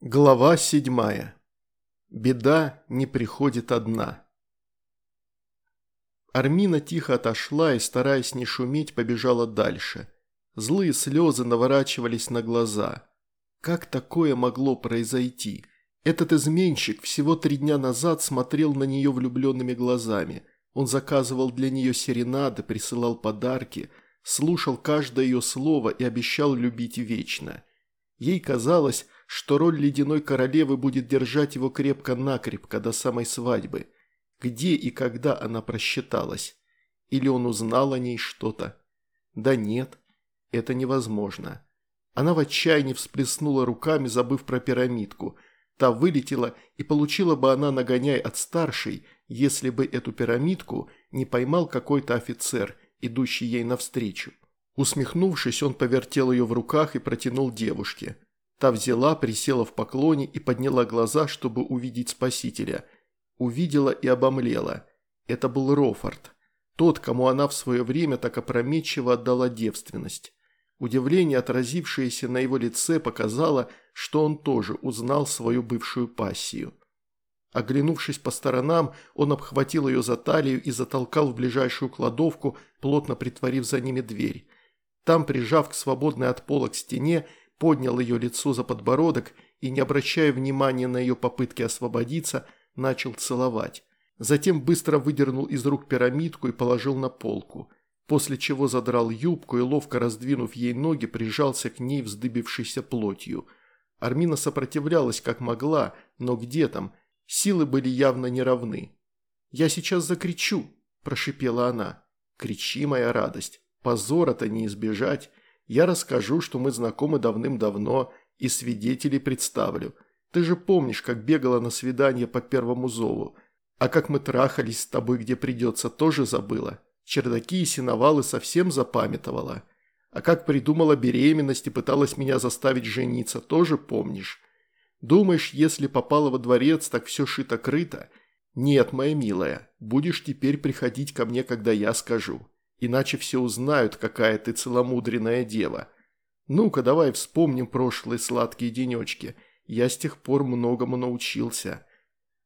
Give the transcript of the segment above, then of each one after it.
Глава седьмая. Беда не приходит одна. Армина тихо отошла и, стараясь не шуметь, побежала дальше. Злые слезы наворачивались на глаза. Как такое могло произойти? Этот изменщик всего три дня назад смотрел на нее влюбленными глазами. Он заказывал для нее серенады, присылал подарки, слушал каждое ее слово и обещал любить вечно. Ей казалось, что роль ледяной королевы будет держать его крепко-накрепко до самой свадьбы. Где и когда она просчиталась? Или он узнал о ней что-то? Да нет, это невозможно. Она в отчаянии всплеснула руками, забыв про пирамидку. Та вылетела, и получила бы она нагоняй от старшей, если бы эту пирамидку не поймал какой-то офицер, идущий ей навстречу. Усмехнувшись, он повертел ее в руках и протянул девушке. Та взяла, присела в поклоне и подняла глаза, чтобы увидеть спасителя. Увидела и обомлела. Это был Рофорд. Тот, кому она в свое время так опрометчиво отдала девственность. Удивление, отразившееся на его лице, показало, что он тоже узнал свою бывшую пассию. Оглянувшись по сторонам, он обхватил ее за талию и затолкал в ближайшую кладовку, плотно притворив за ними дверь. Там, прижав к свободной от пола к стене, поднял ее лицо за подбородок и, не обращая внимания на ее попытки освободиться, начал целовать. Затем быстро выдернул из рук пирамидку и положил на полку, после чего задрал юбку и, ловко раздвинув ей ноги, прижался к ней вздыбившейся плотью. Армина сопротивлялась как могла, но где там, силы были явно неравны. «Я сейчас закричу», – прошипела она. «Кричи, моя радость, позора-то не избежать». Я расскажу, что мы знакомы давным-давно, и свидетелей представлю. Ты же помнишь, как бегала на свидание по первому зову. А как мы трахались с тобой, где придется, тоже забыла. Чердаки и синовалы совсем запамятовала. А как придумала беременность и пыталась меня заставить жениться, тоже помнишь. Думаешь, если попала во дворец, так все шито-крыто? Нет, моя милая, будешь теперь приходить ко мне, когда я скажу. Иначе все узнают, какая ты целомудренная дева. Ну-ка, давай вспомним прошлые сладкие денечки. Я с тех пор многому научился».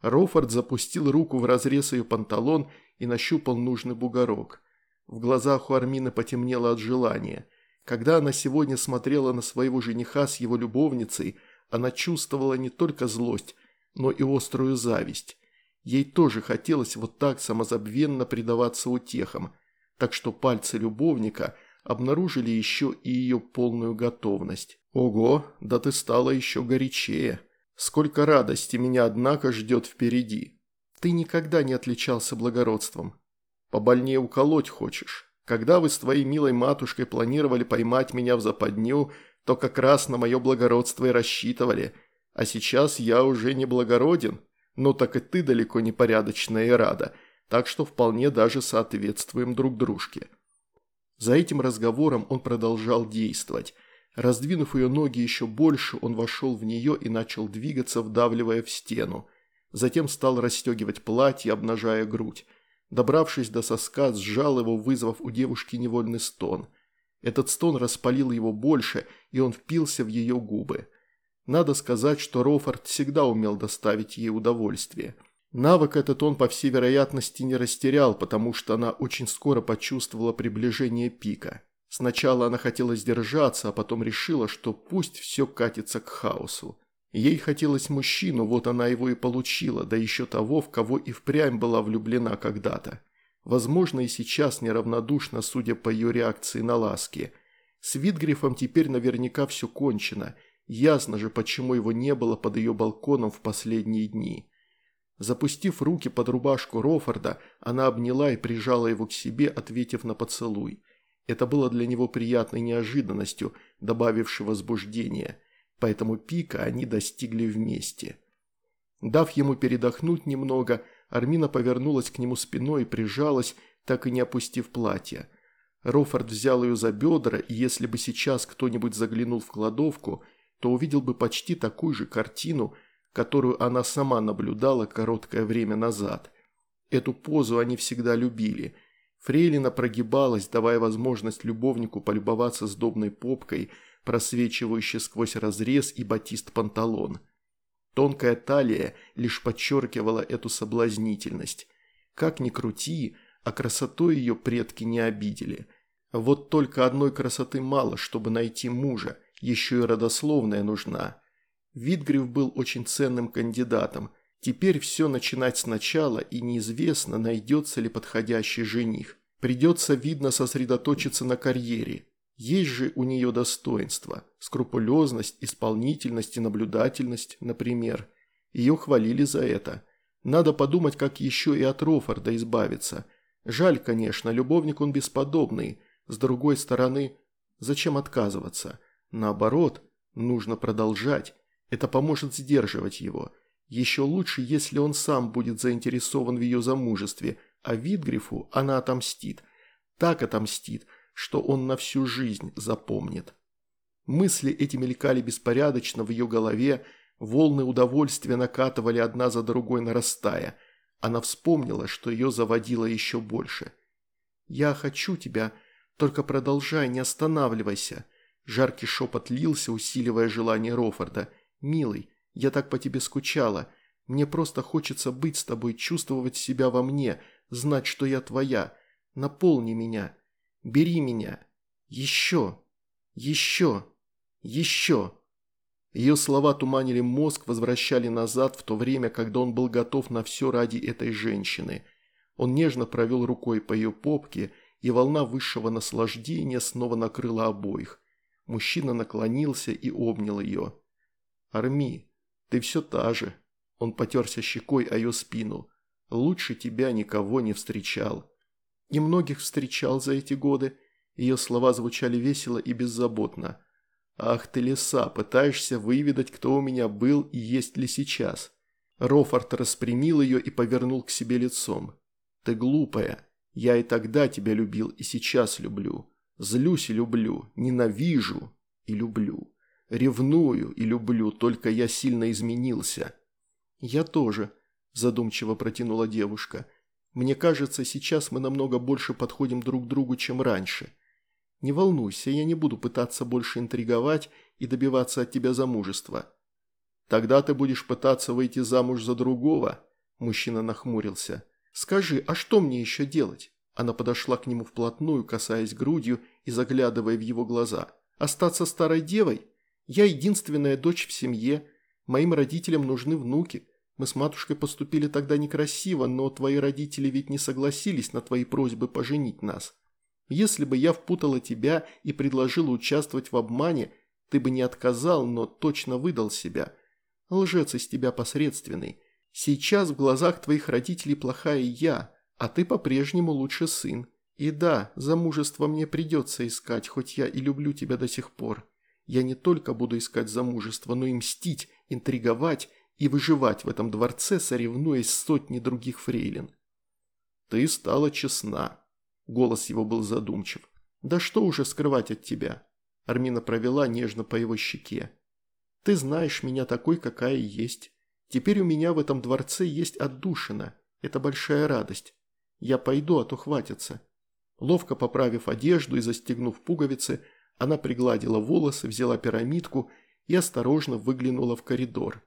Рофорд запустил руку в разрез ее панталон и нащупал нужный бугорок. В глазах у Армины потемнело от желания. Когда она сегодня смотрела на своего жениха с его любовницей, она чувствовала не только злость, но и острую зависть. Ей тоже хотелось вот так самозабвенно предаваться утехам – так что пальцы любовника обнаружили еще и ее полную готовность. «Ого, да ты стала еще горячее. Сколько радости меня, однако, ждет впереди. Ты никогда не отличался благородством. Побольнее уколоть хочешь. Когда вы с твоей милой матушкой планировали поймать меня в западню, то как раз на мое благородство и рассчитывали. А сейчас я уже не благороден. Ну так и ты далеко не порядочная и рада так что вполне даже соответствуем друг дружке. За этим разговором он продолжал действовать. Раздвинув ее ноги еще больше, он вошел в нее и начал двигаться, вдавливая в стену. Затем стал расстегивать платье, обнажая грудь. Добравшись до соска, сжал его, вызвав у девушки невольный стон. Этот стон распалил его больше, и он впился в ее губы. Надо сказать, что Рофорд всегда умел доставить ей удовольствие – Навык этот он, по всей вероятности, не растерял, потому что она очень скоро почувствовала приближение пика. Сначала она хотела сдержаться, а потом решила, что пусть все катится к хаосу. Ей хотелось мужчину, вот она его и получила, да еще того, в кого и впрямь была влюблена когда-то. Возможно, и сейчас неравнодушно, судя по ее реакции на ласки. С Витгрифом теперь наверняка все кончено. Ясно же, почему его не было под ее балконом в последние дни. Запустив руки под рубашку Рофорда, она обняла и прижала его к себе, ответив на поцелуй. Это было для него приятной неожиданностью, добавившей возбуждения. Поэтому пика они достигли вместе. Дав ему передохнуть немного, Армина повернулась к нему спиной и прижалась, так и не опустив платье. Рофорд взял ее за бедра, и если бы сейчас кто-нибудь заглянул в кладовку, то увидел бы почти такую же картину – которую она сама наблюдала короткое время назад. Эту позу они всегда любили. Фрейлина прогибалась, давая возможность любовнику полюбоваться сдобной попкой, просвечивающей сквозь разрез и батист-панталон. Тонкая талия лишь подчеркивала эту соблазнительность. Как ни крути, а красотой ее предки не обидели. Вот только одной красоты мало, чтобы найти мужа, еще и родословная нужна. Витгрив был очень ценным кандидатом. Теперь все начинать сначала, и неизвестно, найдется ли подходящий жених. Придется, видно, сосредоточиться на карьере. Есть же у нее достоинства. Скрупулезность, исполнительность и наблюдательность, например. Ее хвалили за это. Надо подумать, как еще и от Рофорда избавиться. Жаль, конечно, любовник он бесподобный. С другой стороны, зачем отказываться? Наоборот, нужно продолжать. Это поможет сдерживать его. Еще лучше, если он сам будет заинтересован в ее замужестве, а Витгрифу она отомстит. Так отомстит, что он на всю жизнь запомнит. Мысли эти мелькали беспорядочно в ее голове, волны удовольствия накатывали одна за другой, нарастая. Она вспомнила, что ее заводило еще больше. «Я хочу тебя, только продолжай, не останавливайся». Жаркий шепот лился, усиливая желание Рофорда. «Милый, я так по тебе скучала. Мне просто хочется быть с тобой, чувствовать себя во мне, знать, что я твоя. Наполни меня. Бери меня. Еще. Еще. Еще». Ее слова туманили мозг, возвращали назад в то время, когда он был готов на все ради этой женщины. Он нежно провел рукой по ее попке, и волна высшего наслаждения снова накрыла обоих. Мужчина наклонился и обнял ее. «Арми, ты все та же». Он потерся щекой о ее спину. «Лучше тебя никого не встречал». «И многих встречал за эти годы». Ее слова звучали весело и беззаботно. «Ах ты, лиса, пытаешься выведать, кто у меня был и есть ли сейчас». Рофорд распрямил ее и повернул к себе лицом. «Ты глупая. Я и тогда тебя любил, и сейчас люблю. Злюсь и люблю, ненавижу и люблю. Ревную и люблю, только я сильно изменился». «Я тоже», – задумчиво протянула девушка. «Мне кажется, сейчас мы намного больше подходим друг другу, чем раньше». Не волнуйся, я не буду пытаться больше интриговать и добиваться от тебя замужества». «Тогда ты будешь пытаться выйти замуж за другого?» Мужчина нахмурился. «Скажи, а что мне еще делать?» Она подошла к нему вплотную, касаясь грудью и заглядывая в его глаза. «Остаться старой девой? Я единственная дочь в семье. Моим родителям нужны внуки. Мы с матушкой поступили тогда некрасиво, но твои родители ведь не согласились на твои просьбы поженить нас. Если бы я впутала тебя и предложила участвовать в обмане, ты бы не отказал, но точно выдал себя. Лжец из тебя посредственный. Сейчас в глазах твоих родителей плохая я, а ты по-прежнему лучше сын. И да, замужество мне придется искать, хоть я и люблю тебя до сих пор. Я не только буду искать замужество, но и мстить, интриговать и выживать в этом дворце, соревнуясь с сотней других фрейлин. Ты стала честна, Голос его был задумчив. «Да что уже скрывать от тебя?» Армина провела нежно по его щеке. «Ты знаешь меня такой, какая есть. Теперь у меня в этом дворце есть отдушина. Это большая радость. Я пойду, а то хватится». Ловко поправив одежду и застегнув пуговицы, она пригладила волосы, взяла пирамидку и осторожно выглянула в коридор.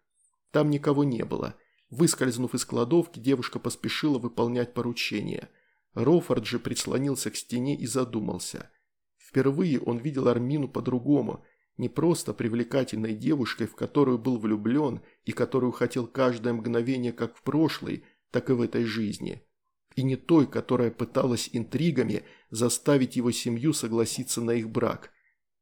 Там никого не было. Выскользнув из кладовки, девушка поспешила выполнять поручение. Рофорд же прислонился к стене и задумался. Впервые он видел Армину по-другому, не просто привлекательной девушкой, в которую был влюблен и которую хотел каждое мгновение как в прошлой, так и в этой жизни. И не той, которая пыталась интригами заставить его семью согласиться на их брак.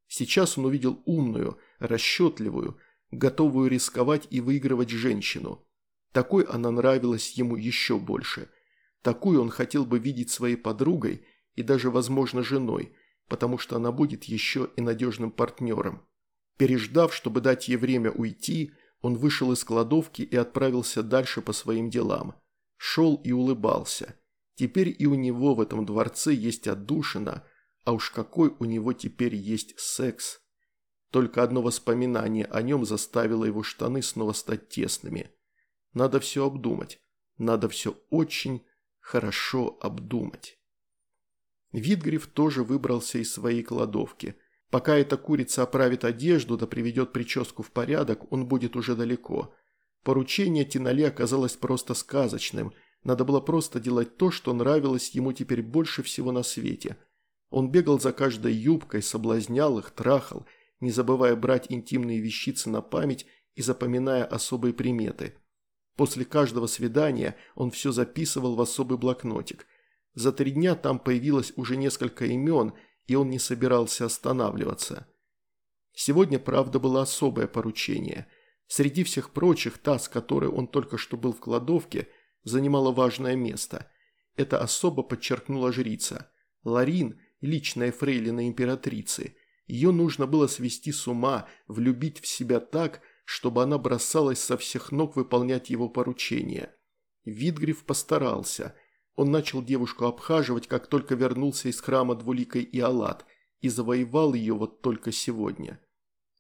Сейчас он увидел умную, расчетливую, готовую рисковать и выигрывать женщину. Такой она нравилась ему еще больше – Такую он хотел бы видеть своей подругой и даже, возможно, женой, потому что она будет еще и надежным партнером. Переждав, чтобы дать ей время уйти, он вышел из кладовки и отправился дальше по своим делам. Шел и улыбался. Теперь и у него в этом дворце есть отдушина, а уж какой у него теперь есть секс. Только одно воспоминание о нем заставило его штаны снова стать тесными. Надо все обдумать. Надо все очень, хорошо обдумать. Витгриф тоже выбрался из своей кладовки. Пока эта курица оправит одежду да приведет прическу в порядок, он будет уже далеко. Поручение Тинали оказалось просто сказочным. Надо было просто делать то, что нравилось ему теперь больше всего на свете. Он бегал за каждой юбкой, соблазнял их, трахал, не забывая брать интимные вещицы на память и запоминая особые приметы. После каждого свидания он все записывал в особый блокнотик. За три дня там появилось уже несколько имен, и он не собирался останавливаться. Сегодня, правда, было особое поручение. Среди всех прочих, та, с которой он только что был в кладовке, занимала важное место. Это особо подчеркнула жрица. Ларин, личная фрейлина императрицы. Ее нужно было свести с ума, влюбить в себя так, чтобы она бросалась со всех ног выполнять его поручения. Витгриф постарался. Он начал девушку обхаживать, как только вернулся из храма двуликой Иолат, и завоевал ее вот только сегодня.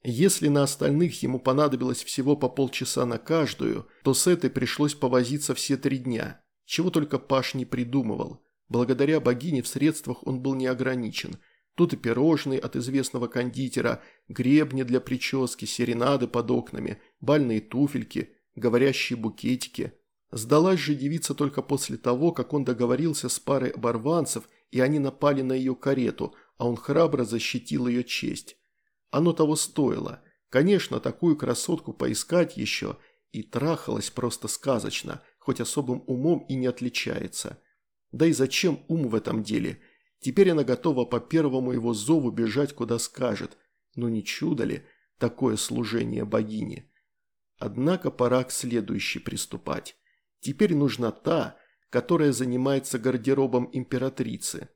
Если на остальных ему понадобилось всего по полчаса на каждую, то с этой пришлось повозиться все три дня. Чего только Паш не придумывал. Благодаря богине в средствах он был не ограничен – Тут и пирожные от известного кондитера, гребни для прически, серенады под окнами, бальные туфельки, говорящие букетики. Сдалась же девица только после того, как он договорился с парой оборванцев, и они напали на ее карету, а он храбро защитил ее честь. Оно того стоило. Конечно, такую красотку поискать еще, и трахалась просто сказочно, хоть особым умом и не отличается. Да и зачем ум в этом деле – Теперь она готова по первому его зову бежать, куда скажет. Но не чудо ли такое служение богине? Однако пора к следующей приступать. Теперь нужна та, которая занимается гардеробом императрицы.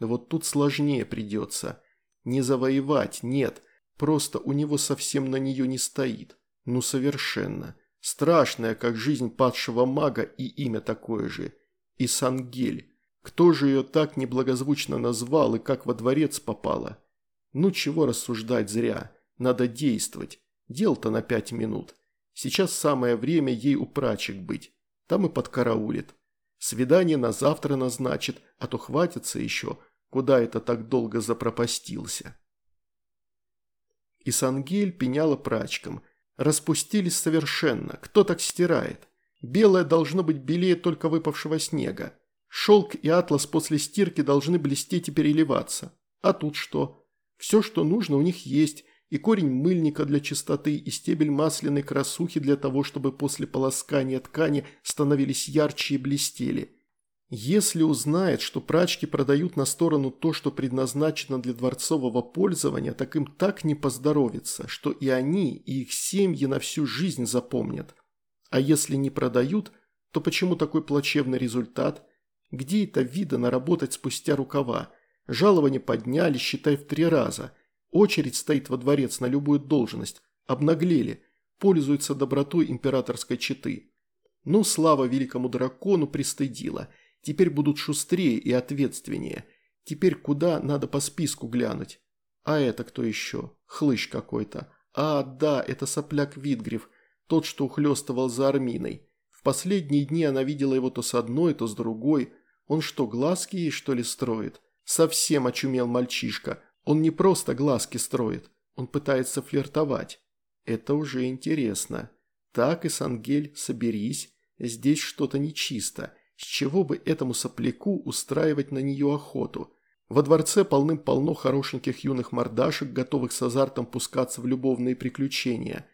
Вот тут сложнее придется. Не завоевать, нет, просто у него совсем на нее не стоит. Ну совершенно. Страшная, как жизнь падшего мага и имя такое же. Исангель. Кто же ее так неблагозвучно назвал и как во дворец попала? Ну чего рассуждать зря, надо действовать. Дел-то на пять минут. Сейчас самое время ей у прачек быть. Там и подкараулит. Свидание на завтра назначит, а то хватится еще, куда это так долго запропастился. И Сангель пеняла прачкам. Распустились совершенно, кто так стирает? Белое должно быть белее только выпавшего снега. Шелк и атлас после стирки должны блестеть и переливаться. А тут что? Все, что нужно, у них есть. И корень мыльника для чистоты, и стебель масляной красухи для того, чтобы после полоскания ткани становились ярче и блестели. Если узнает, что прачки продают на сторону то, что предназначено для дворцового пользования, так им так не поздоровится, что и они, и их семьи на всю жизнь запомнят. А если не продают, то почему такой плачевный результат – где это видано работать спустя рукава? Жалование подняли, считай, в три раза. Очередь стоит во дворец на любую должность. Обнаглели. Пользуются добротой императорской четы. Ну, слава великому дракону пристыдила. Теперь будут шустрее и ответственнее. Теперь куда надо по списку глянуть? А это кто еще? Хлыщ какой-то. А, да, это сопляк Витгрев, тот, что ухлёстывал за Арминой последние дни она видела его то с одной, то с другой. Он что, глазки ей, что ли, строит? Совсем очумел мальчишка. Он не просто глазки строит, он пытается флиртовать. Это уже интересно. Так, и Сангель, соберись, здесь что-то нечисто. С чего бы этому сопляку устраивать на нее охоту? Во дворце полным-полно хорошеньких юных мордашек, готовых с азартом пускаться в любовные приключения.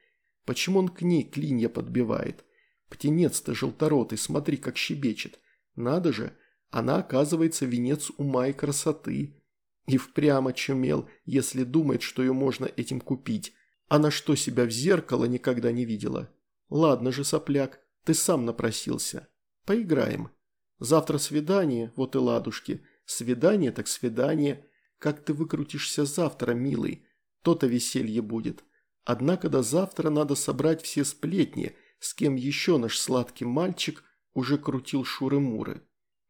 Почему он к ней клинья подбивает? Птенец-то желторотый, смотри, как щебечет. Надо же, она оказывается венец ума и красоты. И впрямь очумел, если думает, что ее можно этим купить. Она что, себя в зеркало никогда не видела? Ладно же, сопляк, ты сам напросился. Поиграем. Завтра свидание, вот и ладушки. Свидание так свидание. Как ты выкрутишься завтра, милый? То-то веселье будет. Однако до завтра надо собрать все сплетни – с кем еще наш сладкий мальчик уже крутил шуры-муры.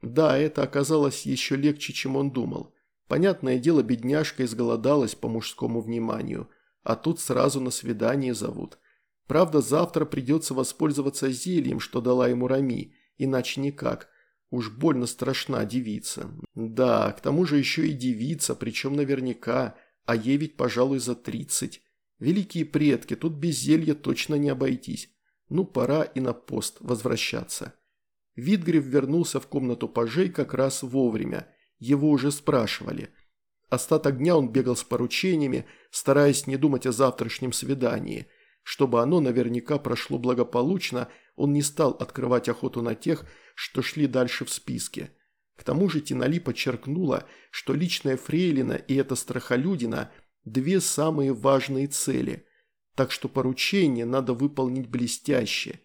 Да, это оказалось еще легче, чем он думал. Понятное дело, бедняжка изголодалась по мужскому вниманию, а тут сразу на свидание зовут. Правда, завтра придется воспользоваться зельем, что дала ему Рами, иначе никак. Уж больно страшна девица. Да, к тому же еще и девица, причем наверняка, а ей ведь, пожалуй, за тридцать. Великие предки, тут без зелья точно не обойтись. Ну, пора и на пост возвращаться. Витгрев вернулся в комнату пажей как раз вовремя. Его уже спрашивали. Остаток дня он бегал с поручениями, стараясь не думать о завтрашнем свидании. Чтобы оно наверняка прошло благополучно, он не стал открывать охоту на тех, что шли дальше в списке. К тому же Тинали подчеркнула, что личная фрейлина и эта страхолюдина – две самые важные цели, так что поручение надо выполнить блестяще.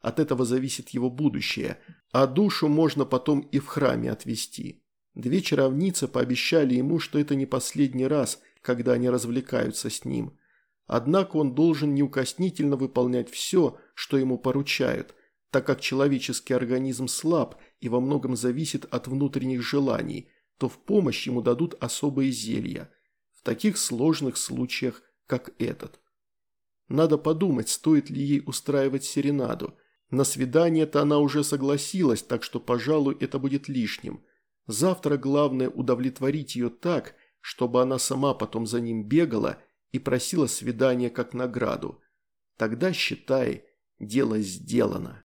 От этого зависит его будущее, а душу можно потом и в храме отвести. Две чаровницы пообещали ему, что это не последний раз, когда они развлекаются с ним. Однако он должен неукоснительно выполнять все, что ему поручают, так как человеческий организм слаб и во многом зависит от внутренних желаний, то в помощь ему дадут особые зелья. Таких сложных случаях, как этот. Надо подумать, стоит ли ей устраивать серенаду. На свидание-то она уже согласилась, так что, пожалуй, это будет лишним. Завтра главное удовлетворить ее так, чтобы она сама потом за ним бегала и просила свидания как награду. Тогда, считай, дело сделано.